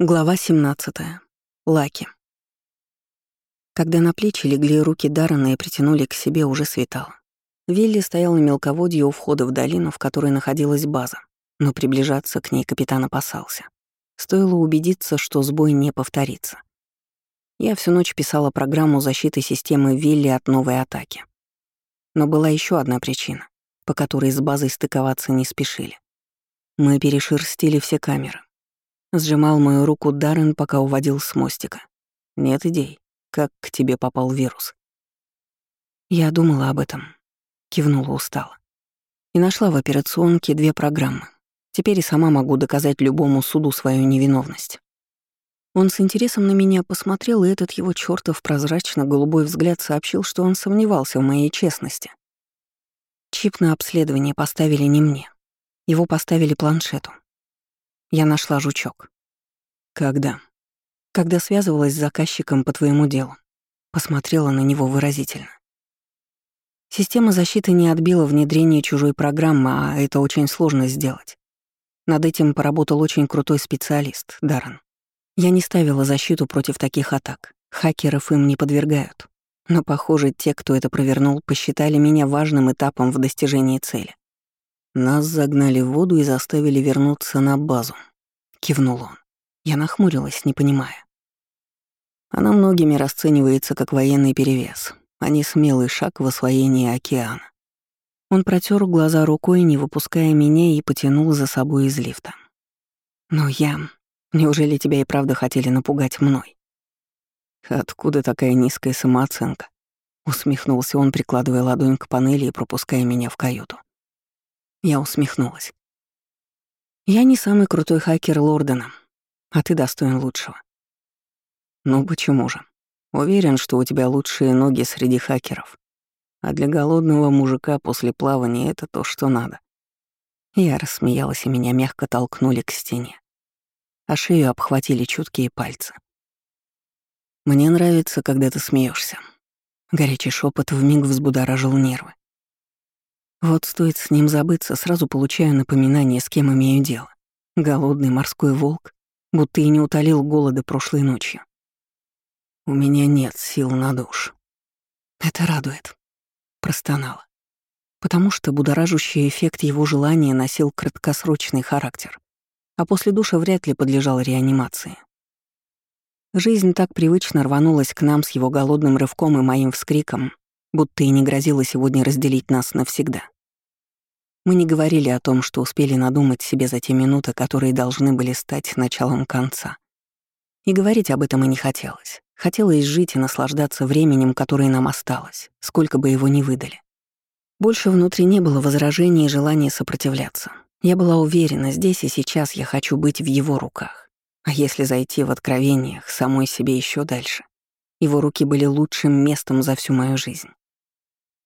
Глава 17. Лаки. Когда на плечи легли руки Даррена и притянули к себе, уже светало. Вилли стоял на мелководье у входа в долину, в которой находилась база, но приближаться к ней капитан опасался. Стоило убедиться, что сбой не повторится. Я всю ночь писала программу защиты системы Вилли от новой атаки. Но была еще одна причина, по которой с базой стыковаться не спешили. Мы перешерстили все камеры, Сжимал мою руку Даррен, пока уводил с мостика. Нет идей, как к тебе попал вирус. Я думала об этом. Кивнула устало. И нашла в операционке две программы. Теперь и сама могу доказать любому суду свою невиновность. Он с интересом на меня посмотрел, и этот его чертов прозрачно-голубой взгляд сообщил, что он сомневался в моей честности. Чип на обследование поставили не мне. Его поставили планшету. Я нашла жучок. Когда? Когда связывалась с заказчиком по твоему делу. Посмотрела на него выразительно. Система защиты не отбила внедрение чужой программы, а это очень сложно сделать. Над этим поработал очень крутой специалист, Даррен. Я не ставила защиту против таких атак. Хакеров им не подвергают. Но, похоже, те, кто это провернул, посчитали меня важным этапом в достижении цели. Нас загнали в воду и заставили вернуться на базу. Кивнул он. Я нахмурилась, не понимая. Она многими расценивается как военный перевес, а не смелый шаг в освоении океана. Он протер глаза рукой, не выпуская меня, и потянул за собой из лифта. Но я... Неужели тебя и правда хотели напугать мной? Откуда такая низкая самооценка? Усмехнулся он, прикладывая ладонь к панели и пропуская меня в каюту. Я усмехнулась. «Я не самый крутой хакер Лордена, а ты достоин лучшего». «Ну почему же? Уверен, что у тебя лучшие ноги среди хакеров. А для голодного мужика после плавания это то, что надо». Я рассмеялась, и меня мягко толкнули к стене. А шею обхватили чуткие пальцы. «Мне нравится, когда ты смеешься. Горячий шепот вмиг взбудоражил нервы. Вот стоит с ним забыться, сразу получаю напоминание, с кем имею дело. Голодный морской волк, будто и не утолил голода прошлой ночью. У меня нет сил на душ. Это радует. Простонала. Потому что будоражущий эффект его желания носил краткосрочный характер, а после душа вряд ли подлежал реанимации. Жизнь так привычно рванулась к нам с его голодным рывком и моим вскриком, будто и не грозила сегодня разделить нас навсегда. Мы не говорили о том, что успели надумать себе за те минуты, которые должны были стать началом конца. И говорить об этом и не хотелось. Хотелось жить и наслаждаться временем, которое нам осталось, сколько бы его ни выдали. Больше внутри не было возражений и желания сопротивляться. Я была уверена, здесь и сейчас я хочу быть в его руках. А если зайти в откровениях самой себе еще дальше? Его руки были лучшим местом за всю мою жизнь.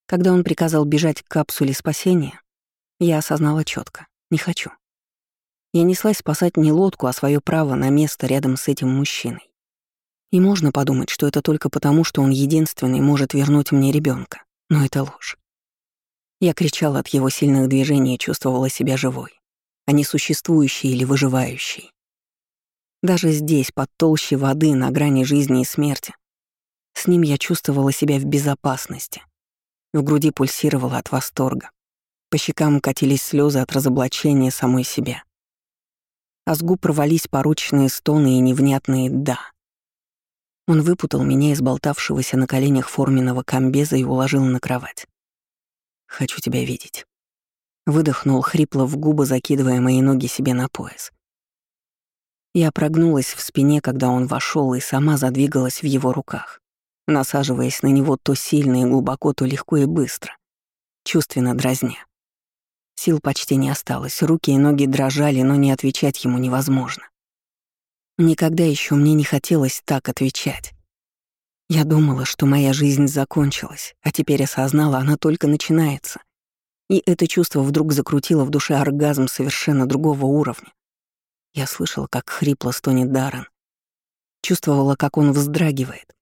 Когда он приказал бежать к капсуле спасения, я осознала четко. Не хочу. Я неслась спасать не лодку, а свое право на место рядом с этим мужчиной. И можно подумать, что это только потому, что он единственный может вернуть мне ребенка, но это ложь. Я кричала от его сильных движений и чувствовала себя живой, а не существующей или выживающей. Даже здесь, под толщей воды, на грани жизни и смерти, с ним я чувствовала себя в безопасности. В груди пульсировала от восторга, по щекам катились слезы от разоблачения самой себя. А с губ рвались поручные стоны и невнятные «да». Он выпутал меня из болтавшегося на коленях форменного комбеза и уложил на кровать. «Хочу тебя видеть». Выдохнул хрипло в губы, закидывая мои ноги себе на пояс. Я прогнулась в спине, когда он вошел, и сама задвигалась в его руках, насаживаясь на него то сильно и глубоко, то легко и быстро, чувственно дразня. Сил почти не осталось, руки и ноги дрожали, но не отвечать ему невозможно. Никогда еще мне не хотелось так отвечать. Я думала, что моя жизнь закончилась, а теперь осознала, она только начинается. И это чувство вдруг закрутило в душе оргазм совершенно другого уровня. Я слышала, как хрипло стонет Даррен. Чувствовала, как он вздрагивает.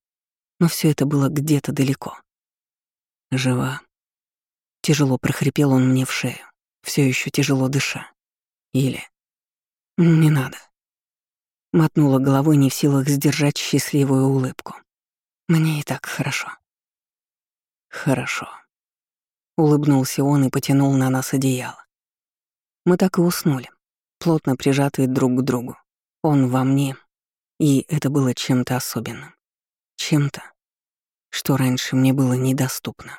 Но все это было где-то далеко. Жива. Тяжело прохрипел он мне в шею все еще тяжело дыша. Или «Не надо». Мотнула головой, не в силах сдержать счастливую улыбку. Мне и так хорошо. Хорошо. Улыбнулся он и потянул на нас одеяло. Мы так и уснули, плотно прижатые друг к другу. Он во мне, и это было чем-то особенным. Чем-то, что раньше мне было недоступно.